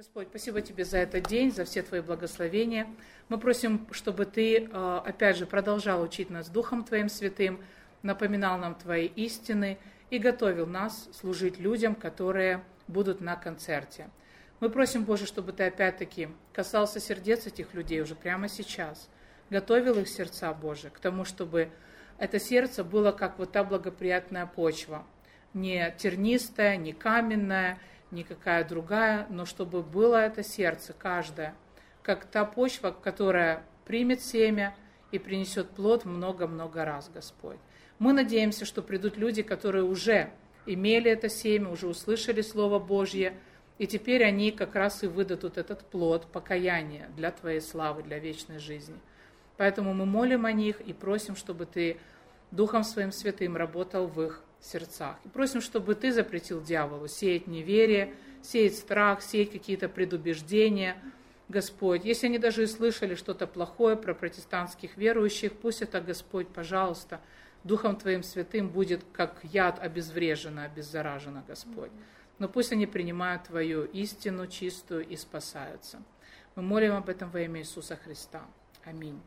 Господь, спасибо Тебе за этот день, за все Твои благословения. Мы просим, чтобы Ты, э, опять же, продолжал учить нас Духом Твоим Святым, напоминал нам Твои истины и готовил нас служить людям, которые будут на концерте. Мы просим, Боже, чтобы Ты опять-таки касался сердец этих людей уже прямо сейчас, готовил их сердца, Боже, к тому, чтобы это сердце было как вот та благоприятная почва, не тернистая, не каменная, никакая другая, но чтобы было это сердце каждое, как та почва, которая примет семя и принесет плод много-много раз, Господь. Мы надеемся, что придут люди, которые уже имели это семя, уже услышали Слово Божье, и теперь они как раз и выдадут этот плод покаяния для Твоей славы, для вечной жизни. Поэтому мы молим о них и просим, чтобы Ты Духом Своим Святым работал в их сердцах. И просим, чтобы Ты запретил дьяволу сеять неверие, сеять страх, сеять какие-то предубеждения, Господь. Если они даже и слышали что-то плохое про протестантских верующих, пусть это, Господь, пожалуйста, Духом Твоим Святым будет как яд обезврежено, обеззаражено, Господь. Но пусть они принимают Твою истину чистую и спасаются. Мы молим об этом во имя Иисуса Христа. Аминь.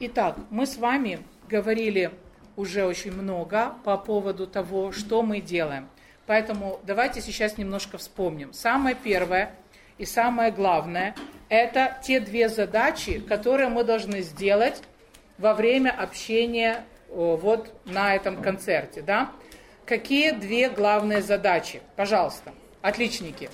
Итак, мы с вами говорили уже очень много по поводу того, что мы делаем. Поэтому давайте сейчас немножко вспомним. Самое первое и самое главное – это те две задачи, которые мы должны сделать во время общения вот на этом концерте. Да? Какие две главные задачи? Пожалуйста, отличники.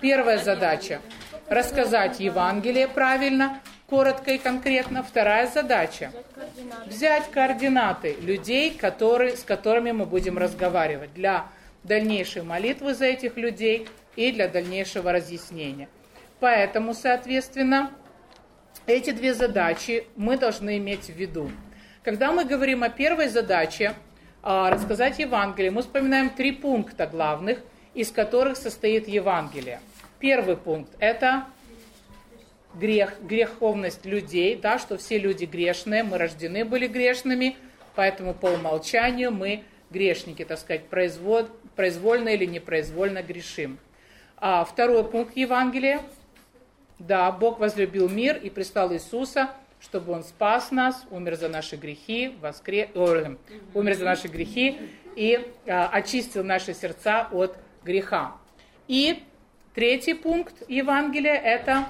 Первая задача – рассказать Евангелие правильно – коротко и конкретно. Вторая задача – взять координаты людей, которые, с которыми мы будем разговаривать для дальнейшей молитвы за этих людей и для дальнейшего разъяснения. Поэтому, соответственно, эти две задачи мы должны иметь в виду. Когда мы говорим о первой задаче, а, рассказать Евангелие, мы вспоминаем три пункта главных, из которых состоит Евангелие. Первый пункт – это грех, греховность людей, да, что все люди грешные, мы рождены были грешными, поэтому по умолчанию мы грешники, так сказать, производ, произвольно или непроизвольно грешим. А второй пункт Евангелия. Да, Бог возлюбил мир и прислал Иисуса, чтобы Он спас нас, умер за наши грехи, воскре... умер за наши грехи и а, очистил наши сердца от греха. И третий пункт Евангелия – это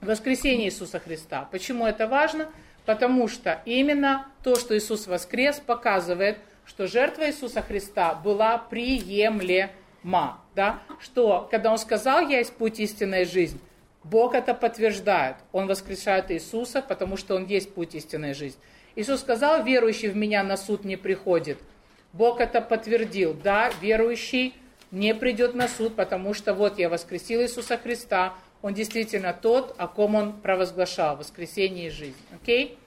воскресение Иисуса Христа. Почему это важно? Потому что именно то, что Иисус воскрес, показывает, что жертва Иисуса Христа была приемлема. Да? Что, когда Он сказал, я есть путь истинной жизни, Бог это подтверждает. Он воскрешает Иисуса, потому что Он есть путь истинной жизни. Иисус сказал, верующий в Меня на суд не приходит. Бог это подтвердил. Да, верующий не придет на суд, потому что вот я воскресил Иисуса Христа, он действительно тот, о ком он провозглашал воскресение и жизнь. Окей?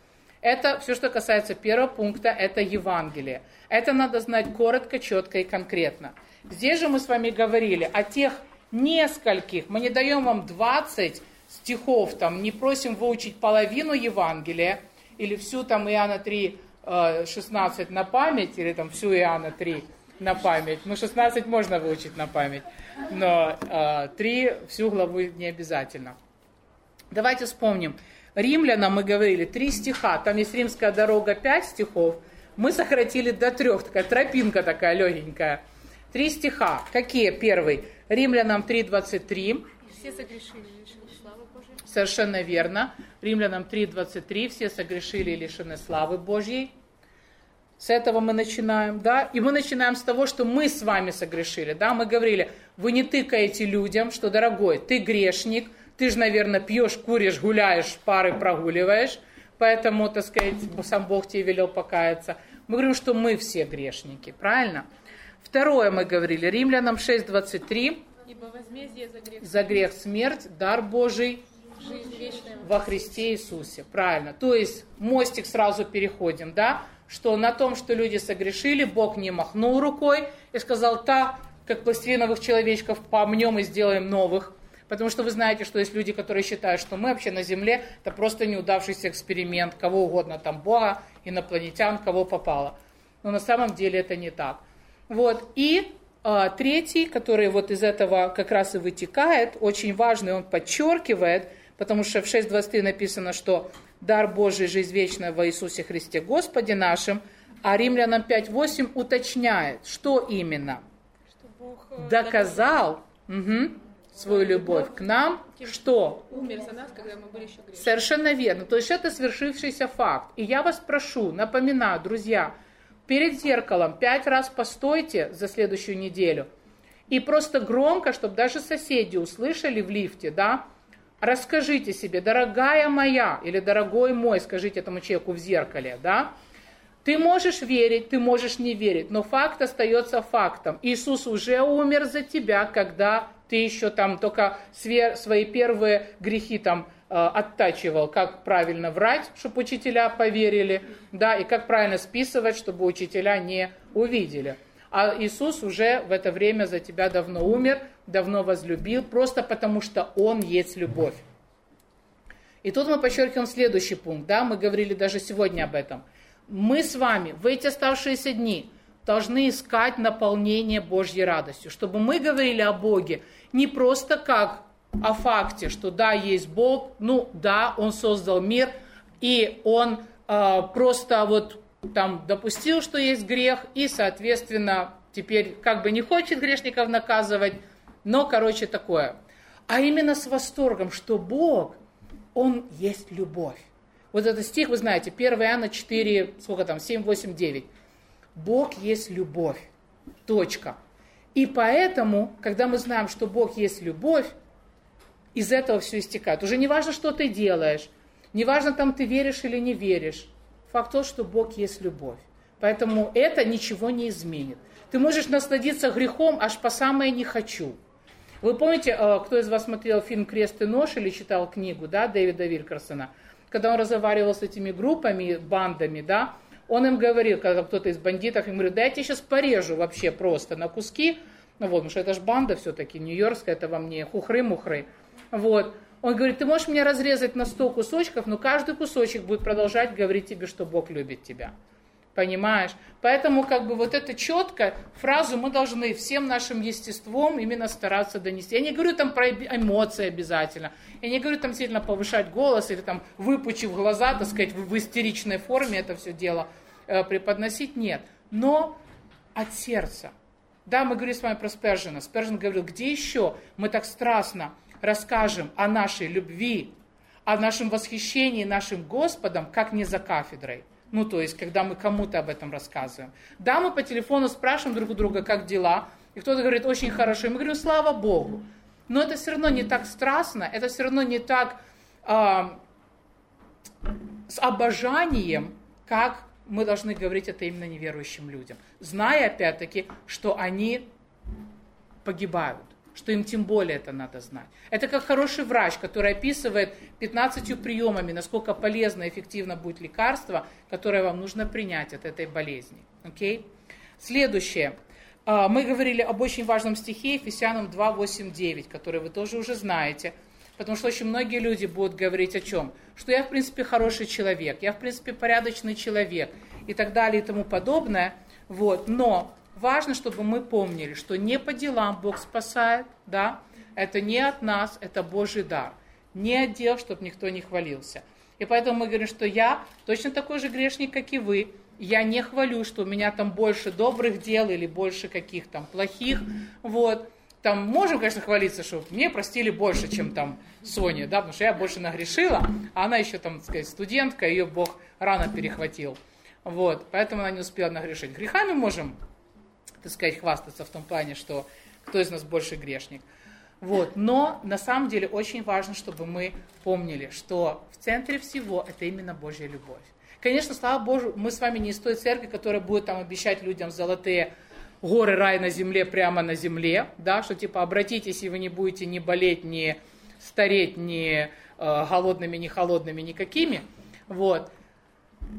Это все, что касается первого пункта, это Евангелие. Это надо знать коротко, четко и конкретно. Здесь же мы с вами говорили о тех нескольких, мы не даем вам 20 стихов, там, не просим выучить половину Евангелия, или всю там Иоанна 3, 16 э, на память, или там всю Иоанна 3 на память. Ну, 16 можно выучить на память, но э, 3 всю главу не обязательно. Давайте вспомним. Римлянам мы говорили три стиха, там есть римская дорога 5 стихов, мы сократили до трех, такая тропинка такая легенькая. Три стиха. Какие? Первый. Римлянам 3.23. Все согрешили лишены славы Божьей. Совершенно верно. Римлянам 3.23. Все согрешили и лишены славы Божьей. С этого мы начинаем, да, и мы начинаем с того, что мы с вами согрешили, да, мы говорили, вы не тыкаете людям, что, дорогой, ты грешник, ты же, наверное, пьешь, куришь, гуляешь, пары прогуливаешь, поэтому, так сказать, сам Бог тебе велел покаяться. Мы говорим, что мы все грешники, правильно? Второе мы говорили, Римлянам 6.23, Ибо возмездие за грех, за грех смерть, дар Божий во Христе Иисусе. Правильно. То есть мостик сразу переходим, да? Что на том, что люди согрешили, Бог не махнул рукой и сказал, та, как пластилиновых человечков, помнем и сделаем новых. Потому что вы знаете, что есть люди, которые считают, что мы вообще на Земле это просто неудавшийся эксперимент, кого угодно, там Бога, инопланетян, кого попало. Но на самом деле это не так. Вот. И а, третий, который вот из этого как раз и вытекает, очень важный, он подчеркивает, потому что в 6.23 написано, что дар Божий, жизнь вечная во Иисусе Христе Господе нашим, а Римлянам 5.8 уточняет, что именно? Что Бог э, доказал угу, свою любовь к нам, что? Умер за нас, когда мы были еще грешны. Совершенно верно. То есть это свершившийся факт. И я вас прошу, напоминаю, друзья, перед зеркалом пять раз постойте за следующую неделю. И просто громко, чтобы даже соседи услышали в лифте, да, расскажите себе, дорогая моя или дорогой мой, скажите этому человеку в зеркале, да, ты можешь верить, ты можешь не верить, но факт остается фактом. Иисус уже умер за тебя, когда ты еще там только свои первые грехи там Э, оттачивал, как правильно врать, чтобы учителя поверили, да, и как правильно списывать, чтобы учителя не увидели. А Иисус уже в это время за тебя давно умер, давно возлюбил, просто потому что Он есть любовь. И тут мы подчеркиваем следующий пункт, да, мы говорили даже сегодня об этом. Мы с вами в эти оставшиеся дни должны искать наполнение Божьей радостью, чтобы мы говорили о Боге не просто как о факте, что да, есть Бог, ну да, Он создал мир, и Он э, просто вот там допустил, что есть грех, и, соответственно, теперь как бы не хочет грешников наказывать, но, короче, такое. А именно с восторгом, что Бог, Он есть любовь. Вот этот стих, вы знаете, 1 Иоанна 4, сколько там, 7, 8, 9. Бог есть любовь. Точка. И поэтому, когда мы знаем, что Бог есть любовь, из этого все истекает. Уже не важно, что ты делаешь, не важно, там ты веришь или не веришь. Факт тот, что Бог есть любовь. Поэтому это ничего не изменит. Ты можешь насладиться грехом аж по самое не хочу. Вы помните, э, кто из вас смотрел фильм «Крест и нож» или читал книгу, да, Дэвида Вилькерсона? Когда он разговаривал с этими группами, бандами, да, он им говорил, когда кто-то из бандитов им говорит, да я тебя сейчас порежу вообще просто на куски, ну вот, потому что это же банда все-таки, нью-йоркская, это во мне хухры-мухры. Вот. Он говорит, ты можешь меня разрезать на 100 кусочков, но каждый кусочек будет продолжать говорить тебе, что Бог любит тебя. Понимаешь? Поэтому как бы вот это четко, фразу мы должны всем нашим естеством именно стараться донести. Я не говорю там про эмоции обязательно. Я не говорю там сильно повышать голос или там выпучив глаза, так сказать, в истеричной форме это все дело э, преподносить. Нет. Но от сердца. Да, мы говорили с вами про Спержина. Спержин говорил, где еще мы так страстно расскажем о нашей любви, о нашем восхищении нашим Господом, как не за кафедрой. Ну, то есть, когда мы кому-то об этом рассказываем. Да, мы по телефону спрашиваем друг у друга, как дела, и кто-то говорит, очень хорошо, и мы говорим, слава Богу. Но это все равно не так страстно, это все равно не так э, с обожанием, как мы должны говорить это именно неверующим людям, зная, опять-таки, что они погибают что им тем более это надо знать. Это как хороший врач, который описывает 15 приемами, насколько полезно и эффективно будет лекарство, которое вам нужно принять от этой болезни. Okay? Следующее. А, мы говорили об очень важном стихе Ефесянам 2, 8, 9, который вы тоже уже знаете. Потому что очень многие люди будут говорить о чем? Что я, в принципе, хороший человек, я, в принципе, порядочный человек и так далее и тому подобное. Вот. Но важно, чтобы мы помнили, что не по делам Бог спасает, да, это не от нас, это Божий дар. Не от дел, чтобы никто не хвалился. И поэтому мы говорим, что я точно такой же грешник, как и вы. Я не хвалю, что у меня там больше добрых дел или больше каких там плохих. Вот. Там можем, конечно, хвалиться, что мне простили больше, чем там Соня, да, потому что я больше нагрешила, а она еще там, так сказать, студентка, ее Бог рано перехватил. Вот, поэтому она не успела нагрешить. Грехами можем так сказать, хвастаться в том плане, что кто из нас больше грешник. Вот. Но на самом деле очень важно, чтобы мы помнили, что в центре всего это именно Божья любовь. Конечно, слава Богу, мы с вами не из той церкви, которая будет там обещать людям золотые горы рай на земле, прямо на земле, да, что типа обратитесь, и вы не будете ни болеть, ни стареть, ни э, голодными, ни холодными, никакими. Вот.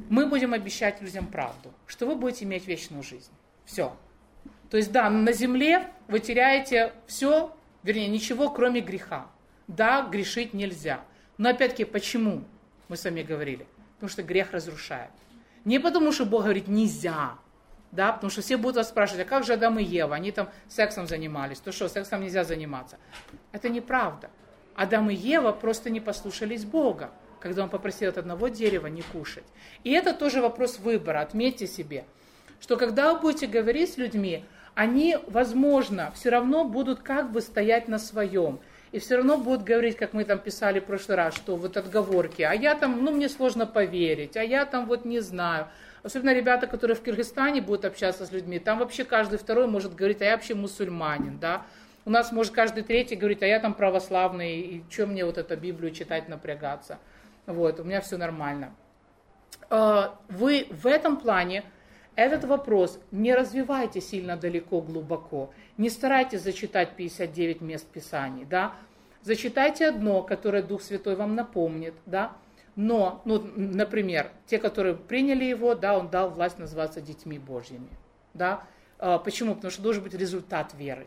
Мы будем обещать людям правду, что вы будете иметь вечную жизнь. Все. То есть, да, на земле вы теряете все, вернее, ничего, кроме греха. Да, грешить нельзя. Но опять-таки, почему? Мы с вами говорили. Потому что грех разрушает. Не потому, что Бог говорит нельзя. Да, потому что все будут вас спрашивать, а как же Адам и Ева? Они там сексом занимались. То что, сексом нельзя заниматься? Это неправда. Адам и Ева просто не послушались Бога, когда он попросил от одного дерева не кушать. И это тоже вопрос выбора. Отметьте себе, что когда вы будете говорить с людьми, они, возможно, все равно будут как бы стоять на своем. И все равно будут говорить, как мы там писали в прошлый раз, что вот отговорки, а я там, ну мне сложно поверить, а я там вот не знаю. Особенно ребята, которые в Кыргызстане будут общаться с людьми, там вообще каждый второй может говорить, а я вообще мусульманин, да. У нас может каждый третий говорить, а я там православный, и что мне вот эту Библию читать, напрягаться. Вот, у меня все нормально. А, вы в этом плане этот вопрос не развивайте сильно далеко, глубоко. Не старайтесь зачитать 59 мест Писаний, да. Зачитайте одно, которое Дух Святой вам напомнит, да. Но, ну, например, те, которые приняли его, да, он дал власть называться детьми Божьими, да. А, почему? Потому что должен быть результат веры.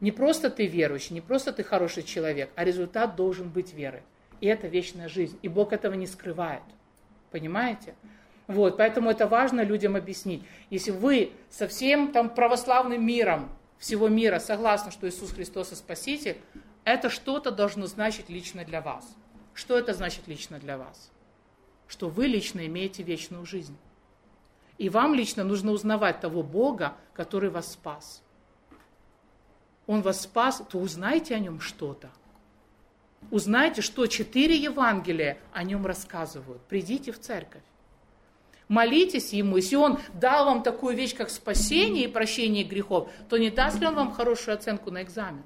Не просто ты верующий, не просто ты хороший человек, а результат должен быть веры. И это вечная жизнь. И Бог этого не скрывает. Понимаете? Вот, поэтому это важно людям объяснить. Если вы со всем там православным миром всего мира согласны, что Иисус Христос и Спаситель, это что-то должно значить лично для вас. Что это значит лично для вас? Что вы лично имеете вечную жизнь. И вам лично нужно узнавать того Бога, который вас спас. Он вас спас, то узнайте о нем что-то. Узнайте, что четыре Евангелия о нем рассказывают. Придите в церковь. Молитесь Ему. Если Он дал вам такую вещь, как спасение и прощение грехов, то не даст ли Он вам хорошую оценку на экзамен?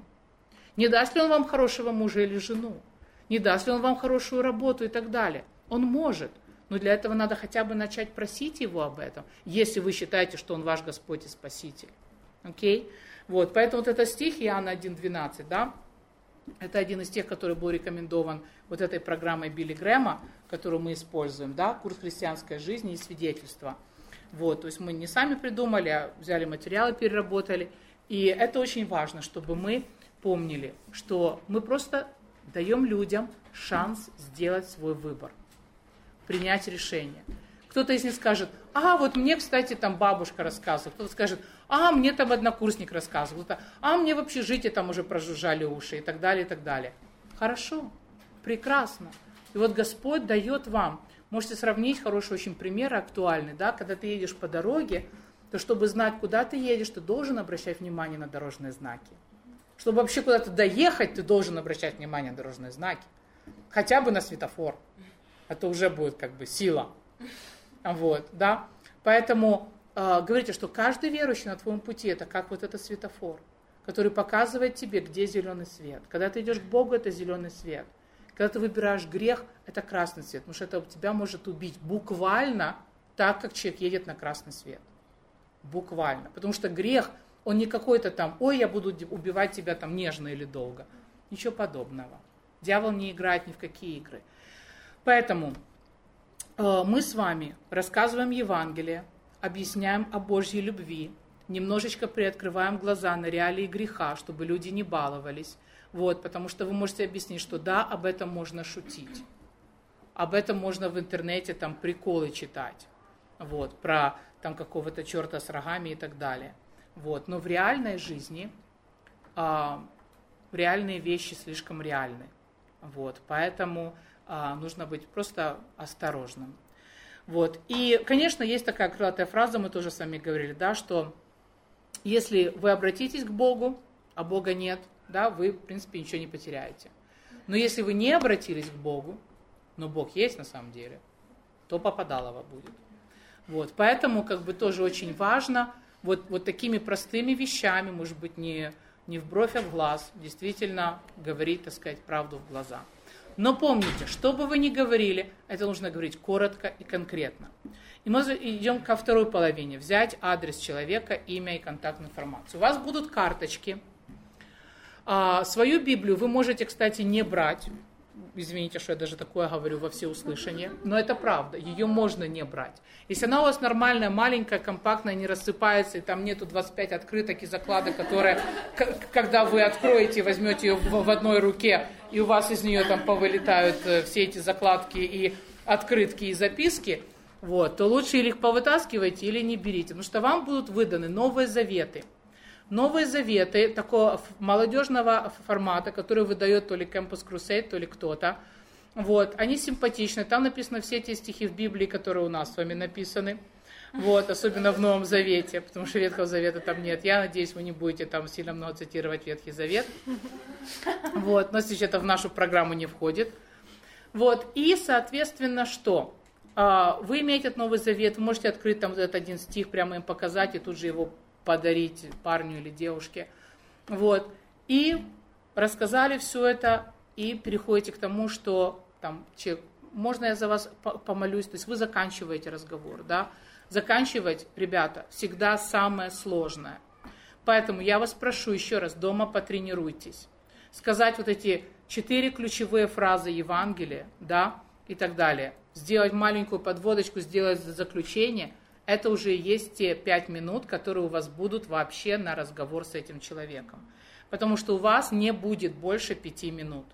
Не даст ли Он вам хорошего мужа или жену? Не даст ли Он вам хорошую работу и так далее? Он может. Но для этого надо хотя бы начать просить Его об этом, если вы считаете, что Он ваш Господь и Спаситель. Окей? Вот, поэтому вот этот стих Иоанна 1.12, да, это один из тех, который был рекомендован вот этой программой Билли Грэма, которую мы используем, да, курс христианской жизни и свидетельства. Вот, то есть мы не сами придумали, а взяли материалы, переработали. И это очень важно, чтобы мы помнили, что мы просто даем людям шанс сделать свой выбор, принять решение. Кто-то из них скажет, а вот мне, кстати, там бабушка рассказывала, кто-то скажет, а мне там однокурсник рассказывал, а мне в общежитии там уже прожужжали уши и так далее, и так далее. Хорошо, прекрасно. И вот Господь дает вам, можете сравнить хороший очень пример, актуальный, да, когда ты едешь по дороге, то чтобы знать, куда ты едешь, ты должен обращать внимание на дорожные знаки. Чтобы вообще куда-то доехать, ты должен обращать внимание на дорожные знаки. Хотя бы на светофор. Это уже будет как бы сила. Вот, да. Поэтому э, говорите, что каждый верующий на твоем пути это как вот этот светофор, который показывает тебе, где зеленый свет. Когда ты идешь к Богу, это зеленый свет. Когда ты выбираешь грех, это красный свет, потому что это тебя может убить буквально так, как человек едет на красный свет. Буквально. Потому что грех, он не какой-то там, ой, я буду убивать тебя там нежно или долго. Ничего подобного. Дьявол не играет ни в какие игры. Поэтому мы с вами рассказываем Евангелие, объясняем о Божьей любви, немножечко приоткрываем глаза на реалии греха, чтобы люди не баловались. Вот, потому что вы можете объяснить, что да, об этом можно шутить. Об этом можно в интернете там приколы читать. Вот, про там какого-то черта с рогами и так далее. Вот, но в реальной жизни а, реальные вещи слишком реальны. Вот, поэтому а, нужно быть просто осторожным. Вот. И, конечно, есть такая крылатая фраза, мы тоже с вами говорили, да, что если вы обратитесь к Богу, а Бога нет, да, вы, в принципе, ничего не потеряете. Но если вы не обратились к Богу, но Бог есть на самом деле, то попадалово будет. Вот, поэтому как бы тоже очень важно вот, вот такими простыми вещами, может быть, не, не в бровь, а в глаз, действительно говорить, так сказать, правду в глаза. Но помните, что бы вы ни говорили, это нужно говорить коротко и конкретно. И мы идем ко второй половине. Взять адрес человека, имя и контактную информацию. У вас будут карточки. А, свою Библию вы можете, кстати, не брать. Извините, что я даже такое говорю во всеуслышание, но это правда, ее можно не брать. Если она у вас нормальная, маленькая, компактная, не рассыпается, и там нету 25 открыток и закладок, которые, когда вы откроете, возьмете ее в одной руке, и у вас из нее там повылетают э, все эти закладки и открытки и записки, вот, то лучше или их повытаскивайте, или не берите, потому что вам будут выданы новые заветы. Новые заветы такого молодежного формата, который выдает то ли Campus Crusade, то ли кто-то. Вот, они симпатичны. Там написаны все те стихи в Библии, которые у нас с вами написаны. Вот, особенно в Новом Завете, потому что Ветхого Завета там нет. Я надеюсь, вы не будете там сильно много цитировать Ветхий Завет. Вот, но сейчас это в нашу программу не входит. Вот, и, соответственно, что? А, вы имеете Новый Завет, вы можете открыть там этот один стих, прямо им показать и тут же его подарить парню или девушке. Вот. И рассказали все это, и переходите к тому, что там человек, можно я за вас помолюсь, то есть вы заканчиваете разговор, да, заканчивать, ребята, всегда самое сложное. Поэтому я вас прошу еще раз, дома потренируйтесь. Сказать вот эти четыре ключевые фразы Евангелия, да, и так далее. Сделать маленькую подводочку, сделать заключение – это уже есть те пять минут, которые у вас будут вообще на разговор с этим человеком. Потому что у вас не будет больше пяти минут.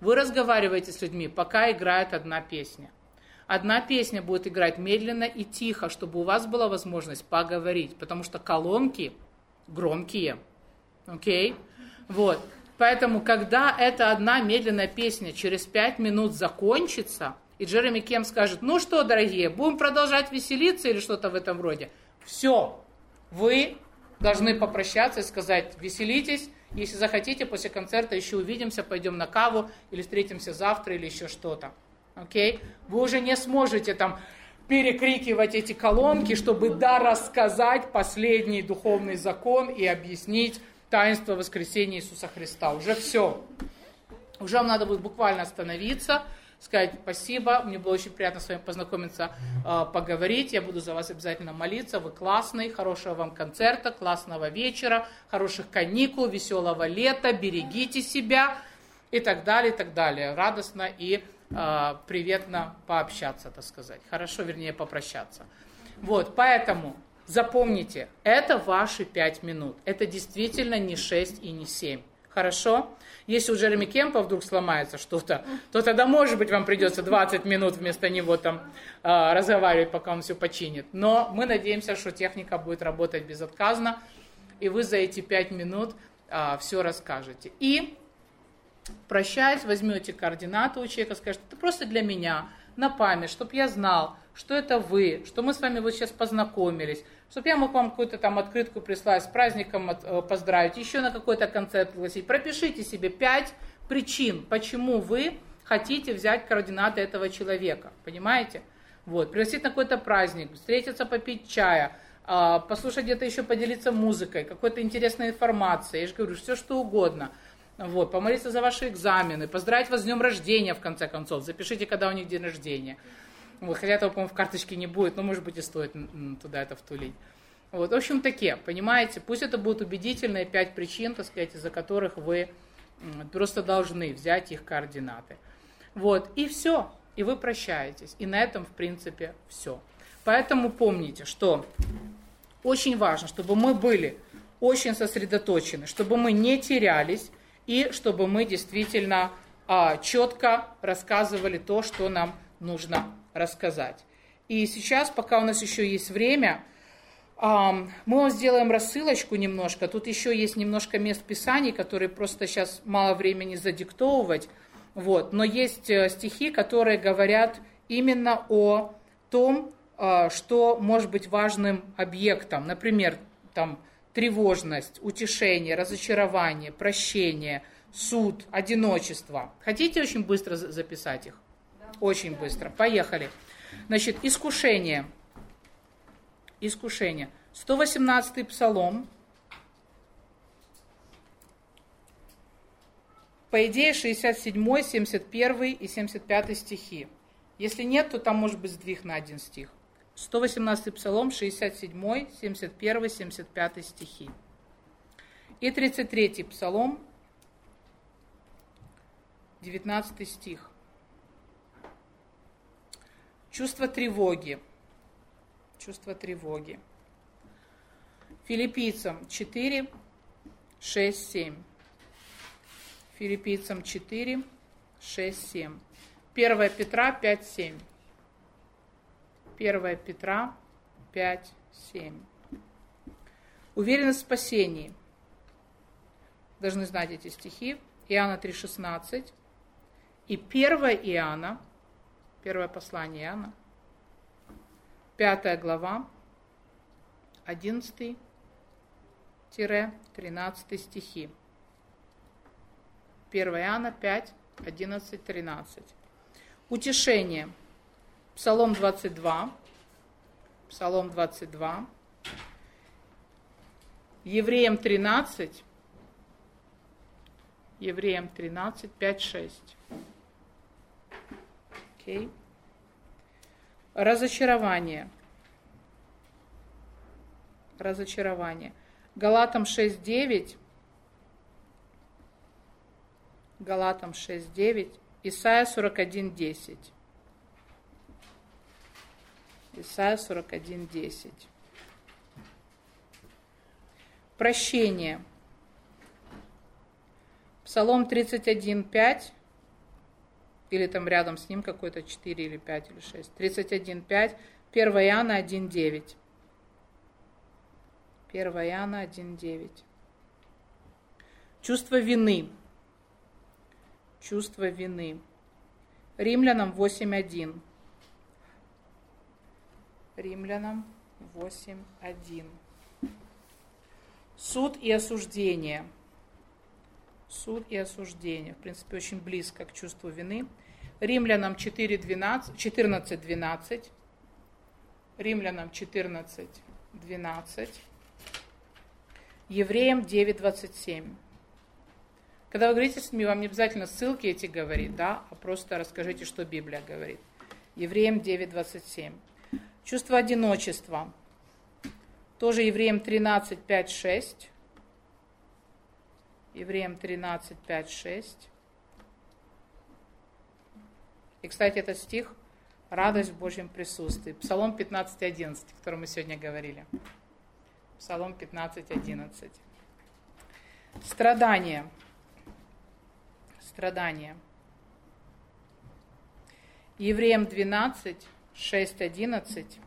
Вы разговариваете с людьми, пока играет одна песня. Одна песня будет играть медленно и тихо, чтобы у вас была возможность поговорить, потому что колонки громкие. Окей? Okay? Вот. Поэтому, когда эта одна медленная песня через пять минут закончится, и Джереми Кем скажет, ну что, дорогие, будем продолжать веселиться или что-то в этом роде. Все, вы должны попрощаться и сказать, веселитесь, если захотите, после концерта еще увидимся, пойдем на каву или встретимся завтра или еще что-то. Окей? Вы уже не сможете там перекрикивать эти колонки, чтобы да рассказать последний духовный закон и объяснить таинство воскресения Иисуса Христа. Уже все. Уже вам надо будет буквально остановиться, сказать спасибо, мне было очень приятно с вами познакомиться, а, поговорить, я буду за вас обязательно молиться, вы классный, хорошего вам концерта, классного вечера, хороших каникул, веселого лета, берегите себя и так далее, и так далее. Радостно и э, приветно пообщаться, так сказать. Хорошо, вернее, попрощаться. Вот, поэтому запомните, это ваши пять минут. Это действительно не шесть и не семь. Хорошо? Если у Джереми Кемпа вдруг сломается что-то, то тогда, может быть, вам придется 20 минут вместо него там э, разговаривать, пока он все починит. Но мы надеемся, что техника будет работать безотказно, и вы за эти 5 минут э, а, все расскажете. И прощаясь, возьмете координаты у человека, скажете, это просто для меня, на память, чтобы я знал, что это вы, что мы с вами вот сейчас познакомились, чтобы я мог вам какую-то там открытку прислать, с праздником э, поздравить, еще на какой-то концерт пригласить. Пропишите себе пять причин, почему вы хотите взять координаты этого человека, понимаете? Вот, пригласить на какой-то праздник, встретиться, попить чая, а, послушать где-то еще, поделиться музыкой, какой-то интересной информацией, я же говорю, все что угодно. Вот, помолиться за ваши экзамены, поздравить вас с днем рождения, в конце концов, запишите, когда у них день рождения. Вот, хотя этого, по-моему, в карточке не будет, но, может быть, и стоит туда это втулить. Вот, в общем, такие, понимаете, пусть это будут убедительные пять причин, так сказать, из-за которых вы просто должны взять их координаты. Вот, и все, и вы прощаетесь. И на этом, в принципе, все. Поэтому помните, что очень важно, чтобы мы были очень сосредоточены, чтобы мы не терялись, и чтобы мы действительно а, четко рассказывали то, что нам нужно рассказать. И сейчас, пока у нас еще есть время, мы вам сделаем рассылочку немножко. Тут еще есть немножко мест писаний, которые просто сейчас мало времени задиктовывать. Вот. Но есть э, стихи, которые говорят именно о том, а, что может быть важным объектом. Например, там тревожность, утешение, разочарование, прощение, суд, одиночество. Хотите очень быстро записать их? Очень быстро. Поехали. Значит, искушение. Искушение. 118-й псалом. По идее, 67, 71 и 75 стихи. Если нет, то там может быть сдвиг на один стих. 118 псалом, 67, 71, 75 стихи. И 33 псалом, 19 стих. Чувство тревоги. Чувство тревоги. Филиппийцам 4, 6, 7. Филиппийцам 4, 6, 7. 1 Петра 5, 7. 1 Петра 5, 7. Уверенность в спасении. Должны знать эти стихи. Иоанна 3, 16. И 1 Иоанна, первое послание Иоанна, 5 глава, 11-13 стихи. 1 Иоанна 5, 11, 13. Утешение. Псалом 22. Псалом 22. Евреям 13. Евреям 13, 5, 6. Окей. Разочарование. Разочарование. Галатам 6, 9. Галатам 6, 9. Исайя 41, 10. Исайя 41, 10. Прощение. Псалом 31, 5. Или там рядом с ним какой-то 4 или 5 или 6. 31, 5. 1 Иоанна 1, 9. 1 Иоанна 1, 9. Чувство вины чувство вины. Римлянам 8.1. Римлянам 8.1. Суд и осуждение. Суд и осуждение. В принципе, очень близко к чувству вины. Римлянам 4.12, 14.12. Римлянам 14.12. Евреям 9.27. Когда вы говорите с ними, вам не обязательно ссылки эти говорить, да, а просто расскажите, что Библия говорит. Евреям 9.27. Чувство одиночества. Тоже Евреям 13, 5, 6. Евреям 13, 5, 6. И, кстати, этот стих «Радость в Божьем присутствии». Псалом 15, 11, о котором мы сегодня говорили. Псалом 15, 11. Страдания страдания. Евреям 12, 6, 11.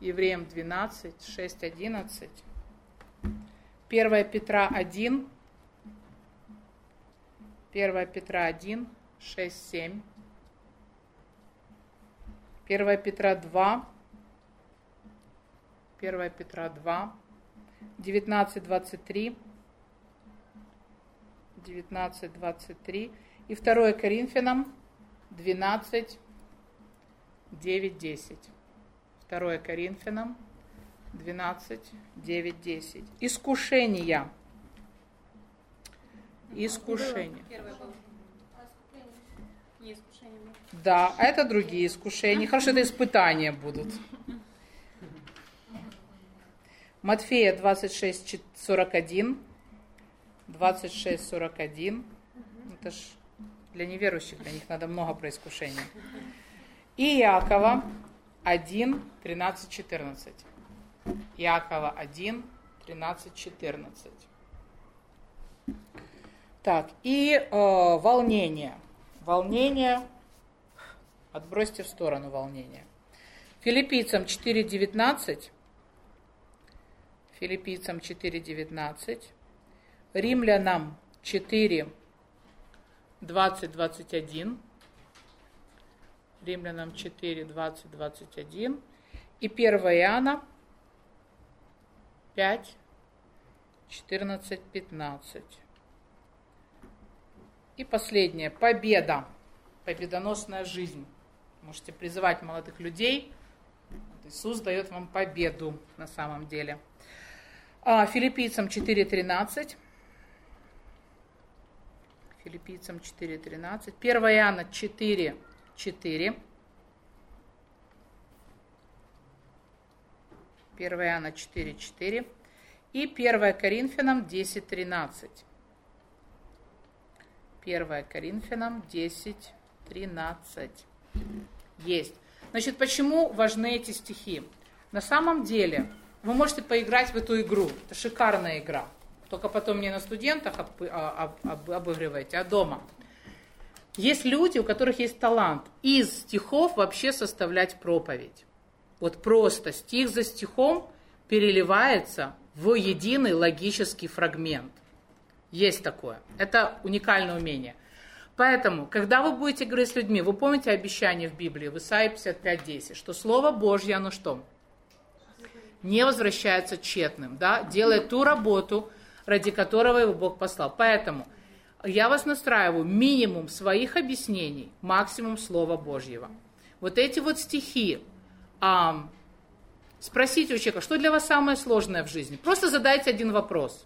Евреям 12, 6, 11. 1 Петра 1. 1 Петра 1, 6, 7. 1 Петра 2. 1 Петра 2. 19, 23. 19, 23. И 2 Коринфянам 12, 9, 10. 2 Коринфянам 12, 9, 10. Искушения. Искушения. Да, а это другие искушения. Хорошо, это испытания будут. Матфея 26, 41. 26-41. Это ж для неверующих, для них надо много про искушения. И Иакова 1, 13, 14. Иакова 1, 13, 14. Так, и э, волнение. Волнение, отбросьте в сторону волнение. Филиппийцам 4, 19. Филиппийцам 4, 19. Римлянам 4, 20, 21. Римлянам 4, 20, 21. И 1 Иоанна 5, 14, 15. И последнее. Победа. Победоносная жизнь. Можете призывать молодых людей. Иисус дает вам победу на самом деле. А, филиппийцам 4.13. Филиппийцам 4.13. 1 Иоанна 4, 1 Иоанна 4, 4. И 1 Коринфянам 10, 13. 1 Коринфянам 10, 13. Есть. Значит, почему важны эти стихи? На самом деле, вы можете поиграть в эту игру. Это шикарная игра. Только потом не на студентах об, об, об, обыгрывайте, а дома. Есть люди, у которых есть талант из стихов вообще составлять проповедь. Вот просто стих за стихом переливается в единый логический фрагмент. Есть такое. Это уникальное умение. Поэтому, когда вы будете говорить с людьми, вы помните обещание в Библии, в Исаии 55.10, что Слово Божье, оно что? Не возвращается тщетным, да? Делает ту работу, ради которого его Бог послал. Поэтому я вас настраиваю минимум своих объяснений, максимум Слова Божьего. Вот эти вот стихи, а, спросите у человека, что для вас самое сложное в жизни. Просто задайте один вопрос.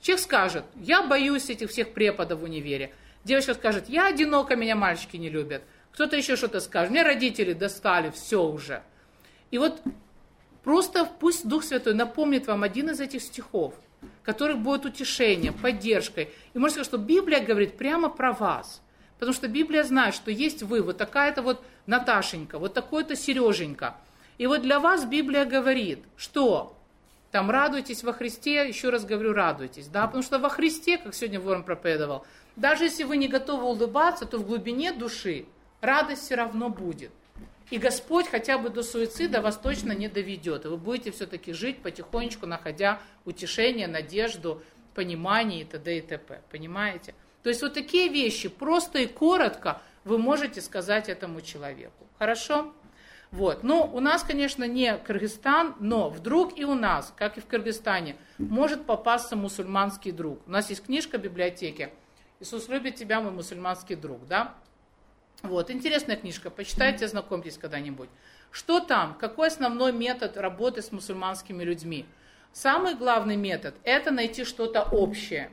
Человек скажет, я боюсь этих всех преподов в универе. Девочка скажет, я одинока, меня мальчики не любят. Кто-то еще что-то скажет, мне родители достали, все уже. И вот просто пусть Дух Святой напомнит вам один из этих стихов которых будет утешение, поддержкой. И можно сказать, что Библия говорит прямо про вас. Потому что Библия знает, что есть вы, вот такая-то вот Наташенька, вот такой-то Сереженька. И вот для вас Библия говорит, что там радуйтесь во Христе, еще раз говорю, радуйтесь, да, потому что во Христе, как сегодня Ворон проповедовал, даже если вы не готовы улыбаться, то в глубине души радость все равно будет. И Господь хотя бы до суицида вас точно не доведет. И вы будете все-таки жить потихонечку, находя утешение, надежду, понимание и т.д. и т.п. Понимаете? То есть вот такие вещи просто и коротко вы можете сказать этому человеку. Хорошо? Вот. Ну, у нас, конечно, не Кыргызстан, но вдруг и у нас, как и в Кыргызстане, может попасться мусульманский друг. У нас есть книжка в библиотеке «Иисус любит тебя, мой мусульманский друг», да? Вот, интересная книжка, почитайте, ознакомьтесь когда-нибудь. Что там? Какой основной метод работы с мусульманскими людьми? Самый главный метод – это найти что-то общее.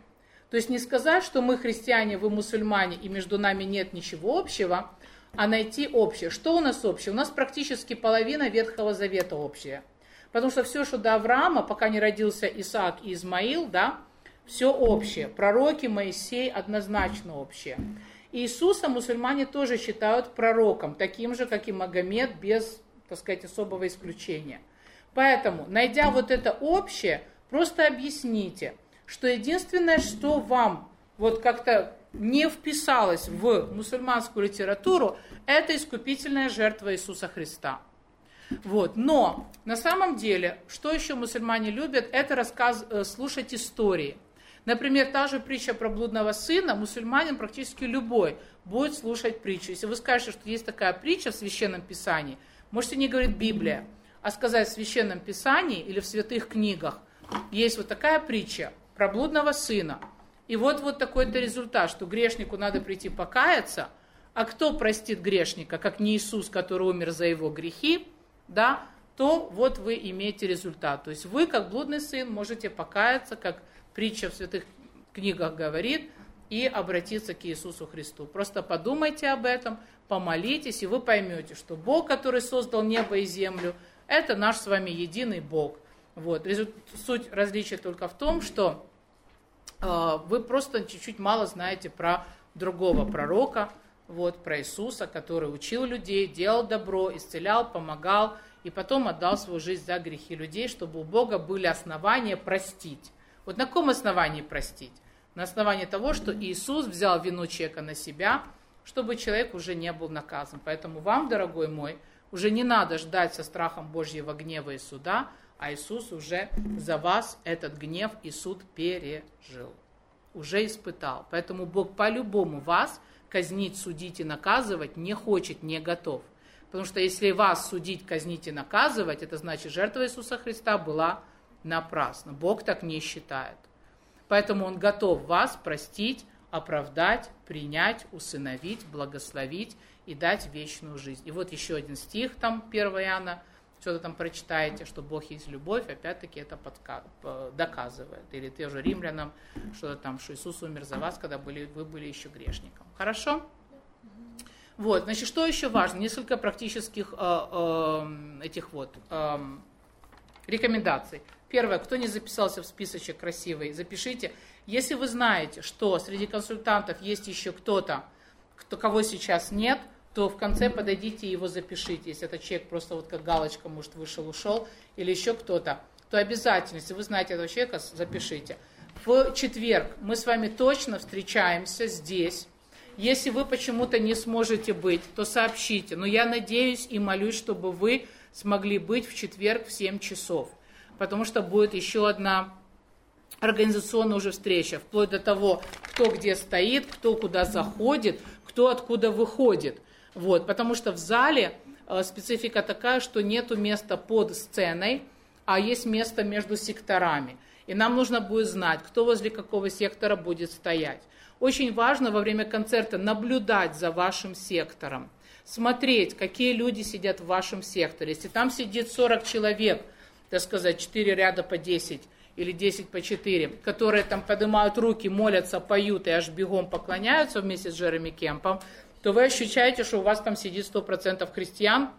То есть не сказать, что мы христиане, вы мусульмане, и между нами нет ничего общего, а найти общее. Что у нас общее? У нас практически половина Ветхого Завета общая. Потому что все, что до Авраама, пока не родился Исаак и Измаил, да, все общее. Пророки, Моисей однозначно общее. Иисуса мусульмане тоже считают пророком, таким же, как и Магомед, без, так сказать, особого исключения. Поэтому, найдя вот это общее, просто объясните, что единственное, что вам вот как-то не вписалось в мусульманскую литературу, это искупительная жертва Иисуса Христа. Вот. Но на самом деле, что еще мусульмане любят, это рассказ, э, слушать истории – Например, та же притча про блудного сына, мусульманин практически любой будет слушать притчу. Если вы скажете, что есть такая притча в Священном Писании, можете не говорить Библия, а сказать в Священном Писании или в святых книгах, есть вот такая притча про блудного сына. И вот вот такой-то результат, что грешнику надо прийти покаяться, а кто простит грешника, как не Иисус, который умер за его грехи, да, то вот вы имеете результат. То есть вы, как блудный сын, можете покаяться, как притча в святых книгах говорит, и обратиться к Иисусу Христу. Просто подумайте об этом, помолитесь, и вы поймете, что Бог, который создал небо и землю, это наш с вами единый Бог. Вот. Суть различия только в том, что вы просто чуть-чуть мало знаете про другого пророка, вот, про Иисуса, который учил людей, делал добро, исцелял, помогал, и потом отдал свою жизнь за грехи людей, чтобы у Бога были основания простить. Вот на каком основании простить? На основании того, что Иисус взял вину человека на себя, чтобы человек уже не был наказан. Поэтому вам, дорогой мой, уже не надо ждать со страхом Божьего гнева и суда, а Иисус уже за вас этот гнев и суд пережил, уже испытал. Поэтому Бог по-любому вас казнить, судить и наказывать не хочет, не готов. Потому что если вас судить, казнить и наказывать, это значит, жертва Иисуса Христа была напрасно. Бог так не считает. Поэтому Он готов вас простить, оправдать, принять, усыновить, благословить и дать вечную жизнь. И вот еще один стих, там 1 Иоанна, что-то там прочитаете, что Бог есть любовь, опять-таки это подка... доказывает. Или те же римлянам, что там, что Иисус умер за вас, когда были, вы были еще грешником. Хорошо? Вот, значит, что еще важно? Несколько практических э, э, этих вот э, рекомендаций. Первое, кто не записался в списочек красивый, запишите. Если вы знаете, что среди консультантов есть еще кто-то, кто, кого сейчас нет, то в конце подойдите и его запишите. Если это человек просто вот как галочка, может, вышел, ушел, или еще кто-то, то обязательно, если вы знаете этого человека, запишите. В четверг мы с вами точно встречаемся здесь. Если вы почему-то не сможете быть, то сообщите. Но я надеюсь и молюсь, чтобы вы смогли быть в четверг в 7 часов. Потому что будет еще одна организационная уже встреча, вплоть до того, кто где стоит, кто куда заходит, кто откуда выходит. Вот, потому что в зале э, специфика такая, что нету места под сценой, а есть место между секторами. И нам нужно будет знать, кто возле какого сектора будет стоять. Очень важно во время концерта наблюдать за вашим сектором, смотреть, какие люди сидят в вашем секторе. Если там сидит 40 человек, так сказать, 4 ряда по 10 или 10 по 4, которые там поднимают руки, молятся, поют и аж бегом поклоняются вместе с Джереми Кемпом, то вы ощущаете, что у вас там сидит 100% христиан,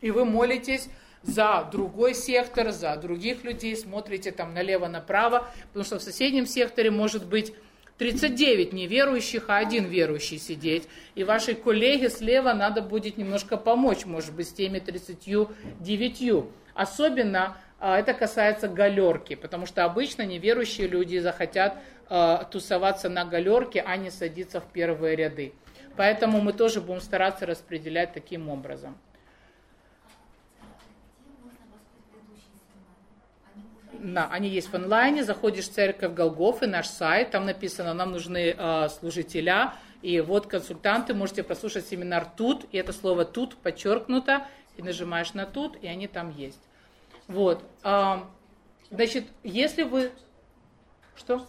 и вы молитесь за другой сектор, за других людей, смотрите там налево-направо, потому что в соседнем секторе может быть 39 неверующих, а один верующий сидеть. И вашей коллеге слева надо будет немножко помочь, может быть, с теми 39. Особенно а, это касается галерки, потому что обычно неверующие люди захотят а, тусоваться на галерке, а не садиться в первые ряды. Поэтому мы тоже будем стараться распределять таким образом. Да, они есть в онлайне. Заходишь в церковь Голгофы, наш сайт, там написано, нам нужны э, служителя. И вот консультанты, можете послушать семинар тут, и это слово тут подчеркнуто, и нажимаешь на тут, и они там есть. Вот. Э, значит, если вы... Что?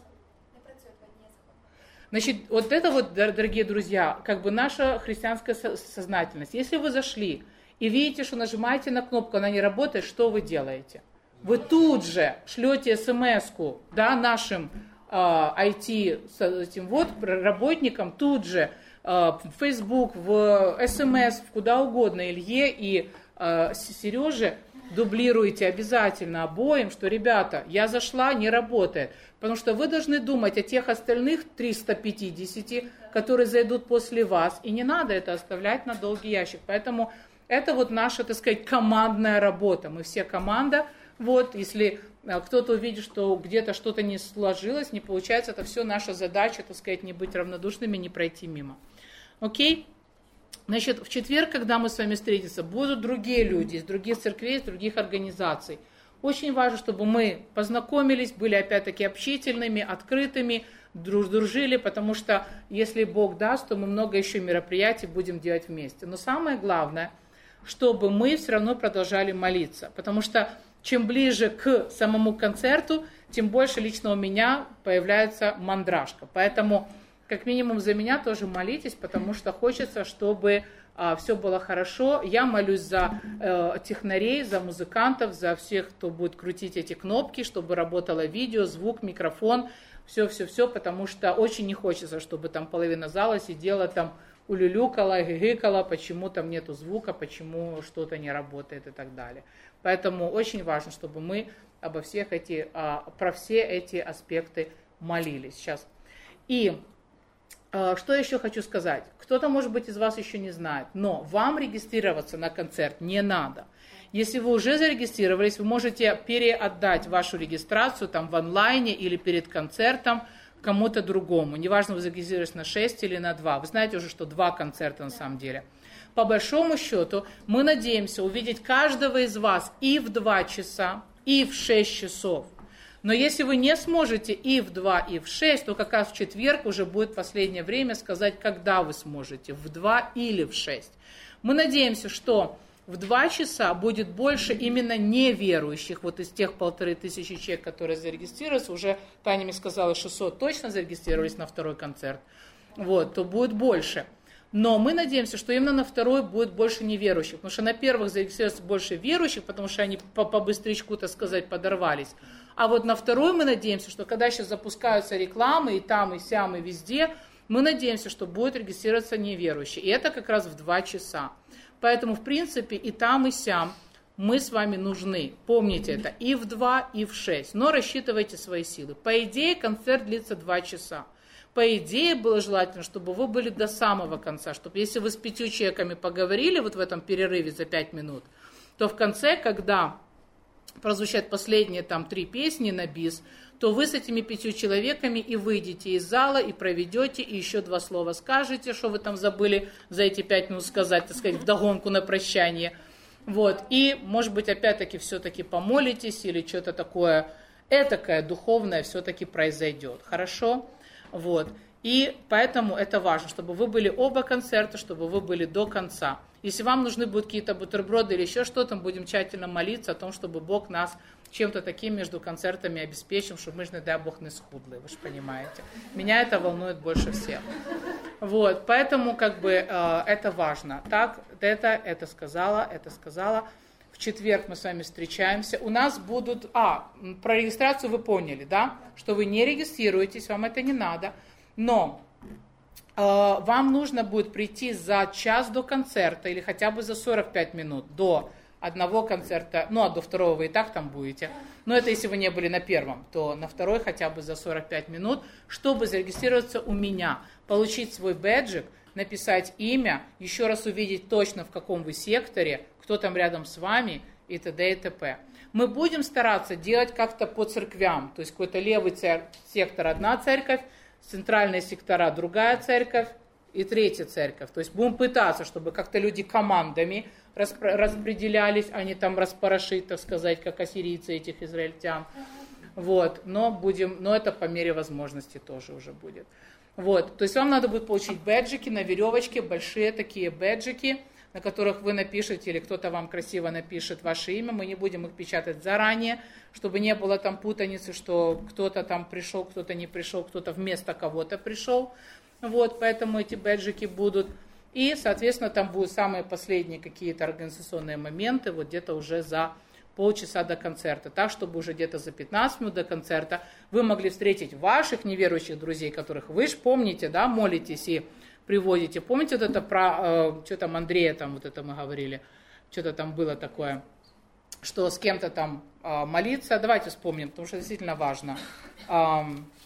Значит, вот это вот, дорогие друзья, как бы наша христианская сознательность. Если вы зашли и видите, что нажимаете на кнопку, она не работает, что вы делаете? Вы тут же шлете смс да, нашим э, IT с этим вот работникам, тут же э, в Facebook, в в куда угодно Илье и э, Сереже, дублируете обязательно обоим, что, ребята, я зашла, не работает. Потому что вы должны думать о тех остальных 350, которые зайдут после вас. И не надо это оставлять на долгий ящик. Поэтому это вот наша, так сказать, командная работа. Мы все команда. Вот, если э, кто-то увидит, что где-то что-то не сложилось, не получается, это все наша задача, так сказать, не быть равнодушными, не пройти мимо. Окей? Значит, в четверг, когда мы с вами встретимся, будут другие люди из других церквей, из других организаций. Очень важно, чтобы мы познакомились, были опять-таки общительными, открытыми, дружили, потому что если Бог даст, то мы много еще мероприятий будем делать вместе. Но самое главное, чтобы мы все равно продолжали молиться, потому что чем ближе к самому концерту, тем больше лично у меня появляется мандражка. Поэтому как минимум за меня тоже молитесь, потому что хочется, чтобы а, все было хорошо. Я молюсь за э, технарей, за музыкантов, за всех, кто будет крутить эти кнопки, чтобы работало видео, звук, микрофон, все-все-все, потому что очень не хочется, чтобы там половина зала сидела там улюлюкала, гигикала, почему там нету звука, почему что-то не работает и так далее. Поэтому очень важно, чтобы мы обо всех эти, а, про все эти аспекты молились. Сейчас. И что еще хочу сказать? Кто-то, может быть, из вас еще не знает, но вам регистрироваться на концерт не надо. Если вы уже зарегистрировались, вы можете переотдать вашу регистрацию там в онлайне или перед концертом кому-то другому. Неважно, вы зарегистрировались на 6 или на 2. Вы знаете уже, что два концерта на самом деле. По большому счету, мы надеемся увидеть каждого из вас и в 2 часа, и в 6 часов – но если вы не сможете и в 2, и в 6, то как раз в четверг уже будет последнее время сказать, когда вы сможете, в 2 или в 6. Мы надеемся, что в 2 часа будет больше именно неверующих, вот из тех полторы тысячи человек, которые зарегистрировались, уже Таня мне сказала, 600 точно зарегистрировались на второй концерт, вот, то будет больше. Но мы надеемся, что именно на второй будет больше неверующих, потому что на первых зарегистрировалось больше верующих, потому что они по, по быстрячку, так сказать, подорвались. А вот на второй мы надеемся, что когда сейчас запускаются рекламы и там, и сям, и везде, мы надеемся, что будет регистрироваться неверующие. И это как раз в два часа. Поэтому, в принципе, и там, и сям мы с вами нужны. Помните это и в два, и в шесть. Но рассчитывайте свои силы. По идее, концерт длится два часа. По идее, было желательно, чтобы вы были до самого конца, чтобы если вы с пятью человеками поговорили вот в этом перерыве за пять минут, то в конце, когда прозвучат последние там три песни на бис, то вы с этими пятью человеками и выйдете из зала, и проведете, и еще два слова скажете, что вы там забыли за эти пять минут сказать, так сказать, вдогонку на прощание. Вот. И, может быть, опять-таки все-таки помолитесь или что-то такое этакое духовное все-таки произойдет. Хорошо? Вот. И поэтому это важно, чтобы вы были оба концерта, чтобы вы были до конца. Если вам нужны будут какие-то бутерброды или еще что-то, будем тщательно молиться о том, чтобы Бог нас чем-то таким между концертами обеспечил, чтобы мы же, не дай Бог, не схудли, вы же понимаете. Меня это волнует больше всех. Вот, поэтому как бы э, это важно. Так, это, это сказала, это сказала. В четверг мы с вами встречаемся. У нас будут... А, про регистрацию вы поняли, да? Что вы не регистрируетесь, вам это не надо. Но э, вам нужно будет прийти за час до концерта или хотя бы за 45 минут до одного концерта, ну а до второго вы и так там будете. Но это если вы не были на первом, то на второй хотя бы за 45 минут, чтобы зарегистрироваться у меня, получить свой бэджик, написать имя, еще раз увидеть точно в каком вы секторе, кто там рядом с вами и т.д. и т.п. Мы будем стараться делать как-то по церквям, то есть какой-то левый сектор одна церковь, центральные сектора другая церковь и третья церковь. То есть будем пытаться, чтобы как-то люди командами распределялись, а не там распорошить, так сказать, как ассирийцы этих израильтян. Вот, но будем, но это по мере возможности тоже уже будет. Вот, то есть вам надо будет получить бэджики на веревочке, большие такие бэджики, на которых вы напишете, или кто-то вам красиво напишет ваше имя, мы не будем их печатать заранее, чтобы не было там путаницы, что кто-то там пришел, кто-то не пришел, кто-то вместо кого-то пришел. Вот, поэтому эти бэджики будут. И, соответственно, там будут самые последние какие-то организационные моменты, вот где-то уже за полчаса до концерта, так, чтобы уже где-то за 15 минут до концерта вы могли встретить ваших неверующих друзей, которых вы же помните, да, молитесь и приводите. Помните вот это про, э, что там Андрея, там вот это мы говорили, что-то там было такое, что с кем-то там э, молиться. Давайте вспомним, потому что действительно важно. Э,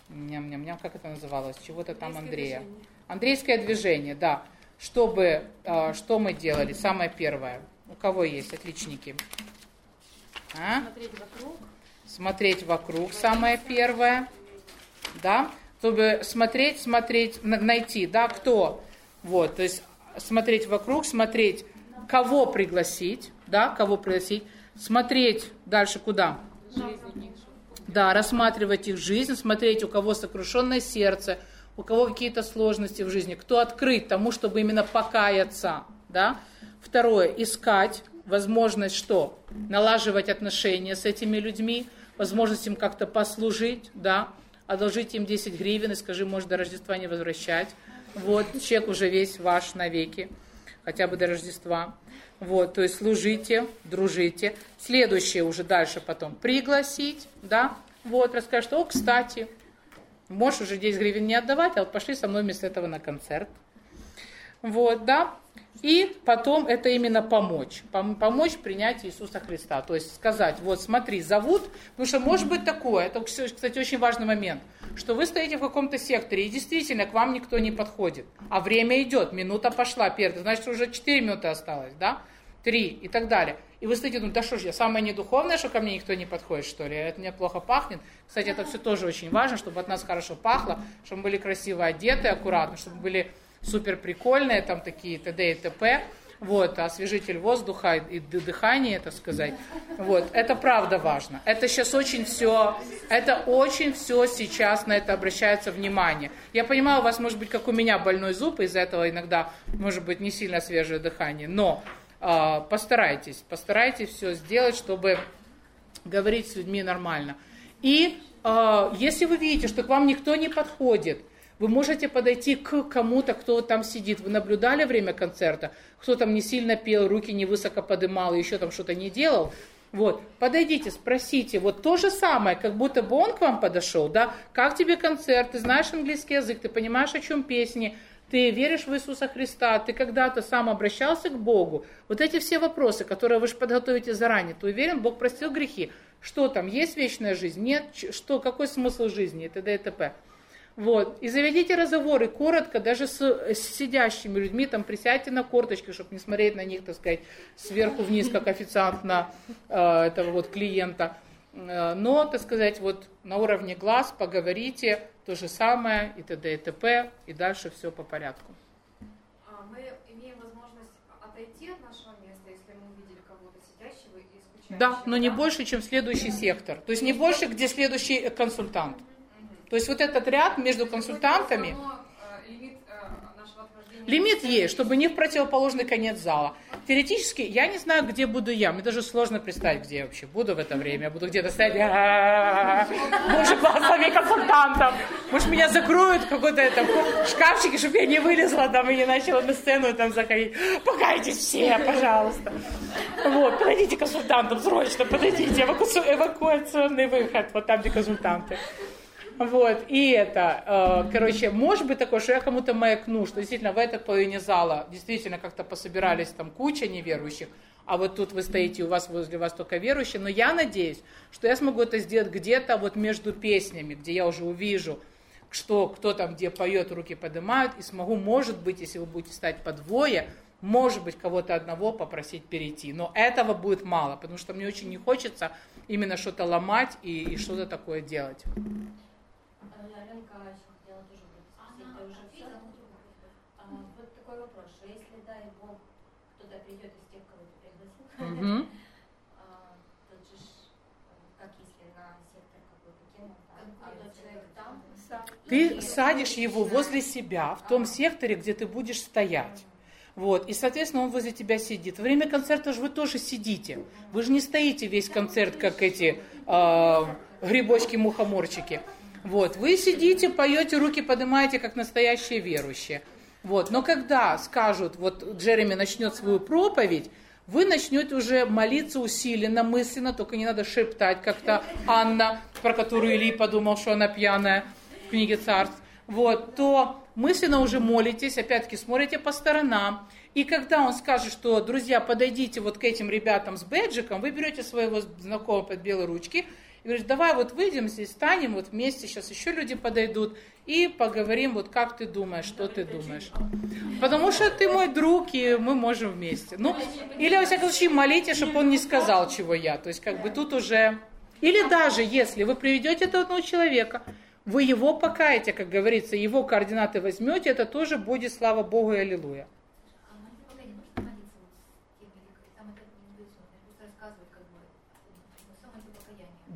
ням-ням-ням, как это называлось? Чего-то там Андрея. Движение. Андрейское движение, да. Чтобы, э, что мы делали? Самое первое. У кого есть отличники? А? Смотреть вокруг. Смотреть вокруг, самое первое. Да? Чтобы смотреть, смотреть, найти, да, кто. Вот, то есть смотреть вокруг, смотреть, кого пригласить, да, кого пригласить, смотреть дальше куда? Да, рассматривать их жизнь, смотреть, у кого сокрушенное сердце, у кого какие-то сложности в жизни, кто открыт тому, чтобы именно покаяться, да. Второе, искать возможность что? Налаживать отношения с этими людьми, возможность им как-то послужить, да одолжите им 10 гривен и скажи, может, до Рождества не возвращать. Вот, чек уже весь ваш навеки, хотя бы до Рождества. Вот, то есть служите, дружите. Следующее уже дальше потом пригласить, да, вот, расскажешь, о, кстати, можешь уже 10 гривен не отдавать, а вот пошли со мной вместо этого на концерт. Вот, да, и потом это именно помочь, помочь принять Иисуса Христа. То есть сказать, вот смотри, зовут, потому что может быть такое, это, кстати, очень важный момент, что вы стоите в каком-то секторе, и действительно к вам никто не подходит, а время идет, минута пошла, первая, значит, уже 4 минуты осталось, да, 3 и так далее. И вы стоите, думаете, да что ж, я самое недуховное, что ко мне никто не подходит, что ли, это мне плохо пахнет. Кстати, это все тоже очень важно, чтобы от нас хорошо пахло, чтобы мы были красиво одеты, аккуратно, чтобы были супер прикольные, там такие т.д. и т.п. Вот, освежитель воздуха и дыхание, так сказать. Вот, это правда важно. Это сейчас очень все, это очень все сейчас на это обращается внимание. Я понимаю, у вас может быть, как у меня, больной зуб, из-за этого иногда может быть не сильно свежее дыхание, но э, постарайтесь, постарайтесь все сделать, чтобы говорить с людьми нормально. И э, если вы видите, что к вам никто не подходит, вы можете подойти к кому-то, кто там сидит. Вы наблюдали время концерта, кто там не сильно пел, руки не высоко подымал, еще там что-то не делал. Вот, подойдите, спросите, вот то же самое, как будто бы он к вам подошел, да, как тебе концерт, ты знаешь английский язык, ты понимаешь, о чем песни, ты веришь в Иисуса Христа, ты когда-то сам обращался к Богу, вот эти все вопросы, которые вы же подготовите заранее, ты уверен, Бог простил грехи, что там, есть вечная жизнь, нет, что, какой смысл жизни? И т.д. и т.п. Вот. И заведите разговоры коротко, даже с, с сидящими людьми, там присядьте на корточки, чтобы не смотреть на них, так сказать, сверху вниз, как официант на э, этого вот клиента. Э, но, так сказать, вот на уровне глаз поговорите, то же самое, и т.д. и т.п., и дальше все по порядку. А мы имеем возможность отойти от нашего места, если мы увидели кого-то сидящего и скучающего? Да, но не больше, чем следующий сектор. То есть не больше, где следующий консультант. То есть вот этот ряд между консультантами... Лимит есть, чтобы не в противоположный конец зала. Теоретически, я не знаю, где буду я. Мне даже сложно представить, где я вообще буду в это время. Я буду где-то стоять, боже, благослови консультантом. Может, меня закроют в какой-то там шкафчике, чтобы я не вылезла там и не начала на сцену там заходить. Покайтесь все, пожалуйста. Вот, подойдите консультантам срочно, подойдите. Эвакуационный выход, вот там, где консультанты. Вот, и это, э, короче, может быть такое, что я кому-то маякну, что действительно в этой половине зала действительно как-то пособирались там куча неверующих, а вот тут вы стоите, у вас возле вас только верующие, но я надеюсь, что я смогу это сделать где-то вот между песнями, где я уже увижу, что кто там где поет, руки поднимают, и смогу, может быть, если вы будете стать по двое, может быть, кого-то одного попросить перейти. Но этого будет мало, потому что мне очень не хочется именно что-то ломать и, и что-то такое делать. Угу. Ты садишь его возле себя, в том секторе, где ты будешь стоять. Вот, и, соответственно, он возле тебя сидит. Во время концерта же вы тоже сидите. Вы же не стоите весь концерт, как эти э, грибочки-мухоморчики. Вот, вы сидите, поете, руки поднимаете, как настоящие верующие. Вот, но когда скажут, вот Джереми начнет свою проповедь, вы начнете уже молиться усиленно, мысленно, только не надо шептать, как-то Анна, про которую Ильи подумал, что она пьяная в книге царств, вот, то мысленно уже молитесь, опять-таки смотрите по сторонам, и когда он скажет, что, друзья, подойдите вот к этим ребятам с бэджиком, вы берете своего знакомого под белые ручки и говоришь, давай вот выйдем здесь, станем вот вместе, сейчас еще люди подойдут, и поговорим, вот как ты думаешь, что ты думаешь. Потому что ты мой друг, и мы можем вместе. Ну, или, во всяком случае, молите, чтобы он не сказал, чего я. То есть, как бы тут уже... Или даже, если вы приведете этого одного человека, вы его покаете, как говорится, его координаты возьмете, это тоже будет слава Богу и аллилуйя.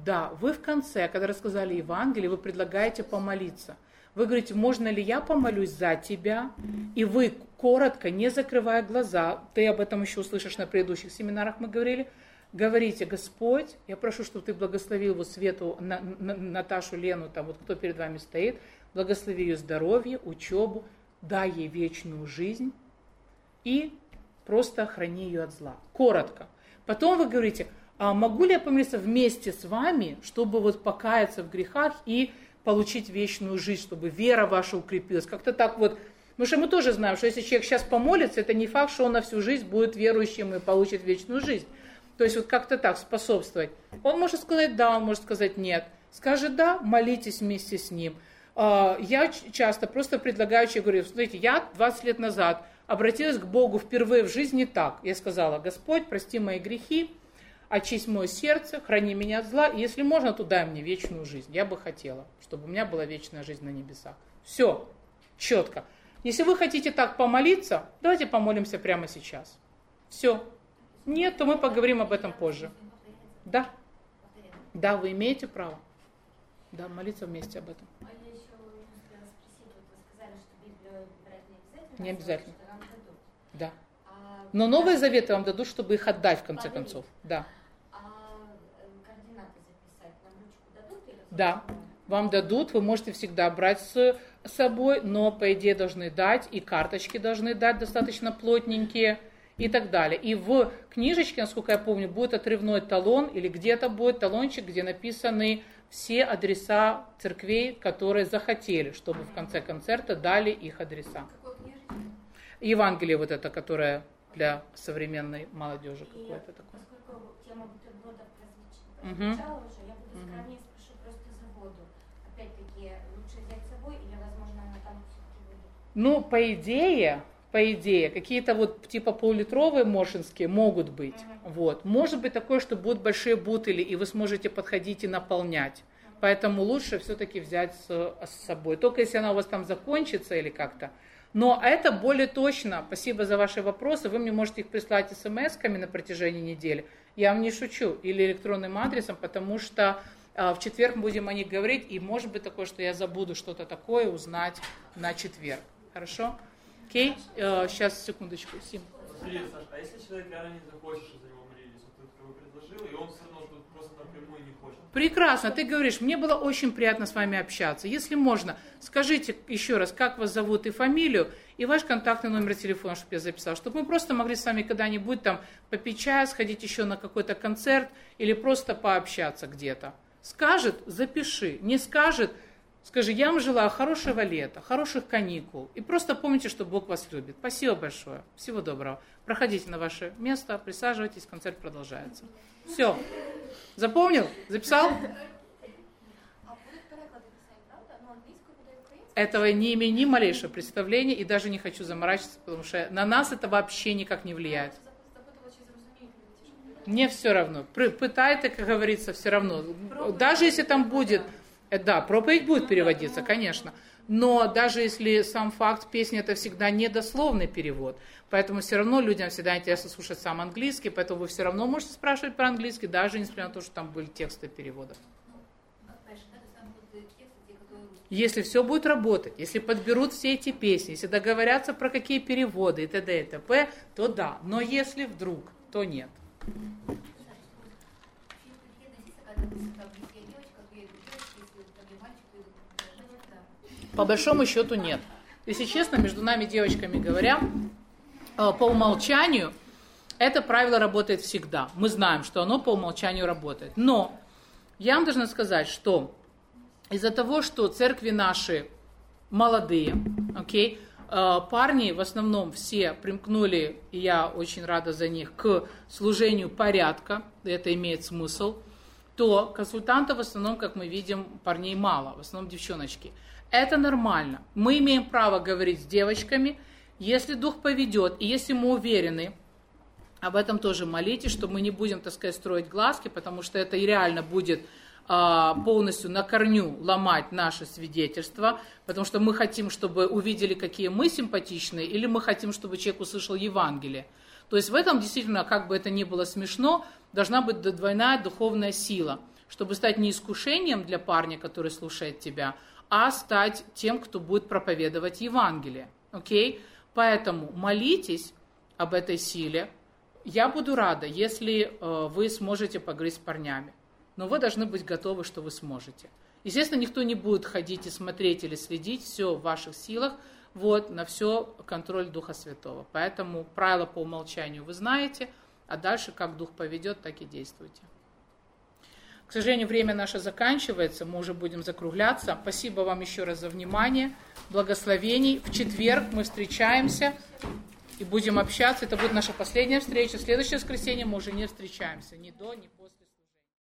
Да, вы в конце, когда рассказали Евангелие, вы предлагаете помолиться. Вы говорите, можно ли я помолюсь за тебя? И вы коротко, не закрывая глаза, ты об этом еще услышишь на предыдущих семинарах, мы говорили, говорите, Господь, я прошу, чтобы ты благословил вот Свету, на, на, Наташу, Лену, там вот кто перед вами стоит, благослови ее здоровье, учебу, дай ей вечную жизнь и просто храни ее от зла. Коротко. Потом вы говорите, а могу ли я помолиться вместе с вами, чтобы вот покаяться в грехах и получить вечную жизнь, чтобы вера ваша укрепилась. Как-то так вот. Потому что мы тоже знаем, что если человек сейчас помолится, это не факт, что он на всю жизнь будет верующим и получит вечную жизнь. То есть вот как-то так способствовать. Он может сказать да, он может сказать нет. Скажет да, молитесь вместе с ним. А, я часто просто предлагаю человеку, говорю, смотрите, я 20 лет назад обратилась к Богу впервые в жизни так. Я сказала, Господь, прости мои грехи, очисть мое сердце, храни меня от зла, и если можно, то дай мне вечную жизнь. Я бы хотела, чтобы у меня была вечная жизнь на небесах. Все, четко. Если вы хотите так помолиться, давайте помолимся прямо сейчас. Все. Нет, то мы поговорим об этом позже. Да. Да, вы имеете право. Да, молиться вместе об этом. А не обязательно. Да. А Но Новые Заветы вам дадут, чтобы их отдать в конце концов. Да. Да, вам дадут, вы можете всегда брать с собой, но по идее должны дать, и карточки должны дать достаточно плотненькие и так далее. И в книжечке, насколько я помню, будет отрывной талон или где-то будет талончик, где написаны все адреса церквей, которые захотели, чтобы в конце концерта дали их адреса. Евангелие вот это, которое для современной молодежи какое-то такое. Поскольку тема бутербродов прозвучала уже, я буду скромнее воду. Опять-таки, лучше взять с собой или Ну, по идее, по идее, какие-то вот типа полулитровые моршинские могут быть. Вот. Может быть такое, что будут большие бутыли, и вы сможете подходить и наполнять. Поэтому лучше все-таки взять с, с собой. Только если она у вас там закончится или как-то. Но это более точно. Спасибо за ваши вопросы. Вы мне можете их прислать смс-ками на протяжении недели. Я вам не шучу. Или электронным адресом, потому что э, в четверг будем о них говорить. И может быть такое, что я забуду что-то такое узнать на четверг. Хорошо? Окей? Э, сейчас, секундочку. Сим. Саша, а если человек реально захочет, что за него молились, вот ты бы предложил, и он равно тут просто напрямую не хочет? Прекрасно, ты говоришь, мне было очень приятно с вами общаться. Если можно, скажите еще раз, как вас зовут и фамилию, и ваш контактный номер телефона, чтобы я записал, чтобы мы просто могли с вами когда-нибудь там попить чай, сходить еще на какой-то концерт или просто пообщаться где-то. Скажет, запиши, не скажет, скажи, я вам желаю хорошего лета, хороших каникул. И просто помните, что Бог вас любит. Спасибо большое. Всего доброго. Проходите на ваше место, присаживайтесь, концерт продолжается. Все. Запомнил? Записал? А будут переклади писать, правда? Ну, англійською буде українською? Этого не имею ни малейшего представления и даже не хочу заморачиваться, потому что на нас это вообще никак не влияет. Запитувати, чи зрозуміють люди ті, що перекладають. Мне все равно. Пр- Пытайте, как говорится, все равно. Даже если там будет, э, да, проповедь будет переводиться, конечно. Но даже если сам факт песни это всегда недословный перевод, поэтому все равно людям всегда интересно слушать сам английский, поэтому вы все равно можете спрашивать про английский, даже несмотря на то, что там были тексты перевода. Если все будет работать, если подберут все эти песни, если договорятся про какие переводы и т.д. и т.п., то да. Но если вдруг, то нет. По большому счету нет. Если честно, между нами девочками говоря, э, по умолчанию это правило работает всегда. Мы знаем, что оно по умолчанию работает. Но я вам должна сказать, что из-за того, что церкви наши молодые, окей, э, парни в основном все примкнули, и я очень рада за них, к служению порядка, это имеет смысл, то консультантов в основном, как мы видим, парней мало, в основном девчоночки. Это нормально. Мы имеем право говорить с девочками, если дух поведет, и если мы уверены, об этом тоже молитесь, что мы не будем, так сказать, строить глазки, потому что это реально будет а, полностью на корню ломать наше свидетельство, потому что мы хотим, чтобы увидели, какие мы симпатичные, или мы хотим, чтобы человек услышал Евангелие. То есть в этом действительно, как бы это ни было смешно, должна быть двойная духовная сила, чтобы стать не искушением для парня, который слушает тебя, а стать тем, кто будет проповедовать Евангелие. Окей? Поэтому молитесь об этой силе. Я буду рада, если э, вы сможете с парнями. Но вы должны быть готовы, что вы сможете. Естественно, никто не будет ходить и смотреть или следить, все в ваших силах, вот, на все контроль Духа Святого. Поэтому правила по умолчанию вы знаете, а дальше как Дух поведет, так и действуйте. К сожалению, время наше заканчивается, мы уже будем закругляться. Спасибо вам еще раз за внимание, благословений. В четверг мы встречаемся и будем общаться. Это будет наша последняя встреча. В следующее воскресенье мы уже не встречаемся, ни до, ни после.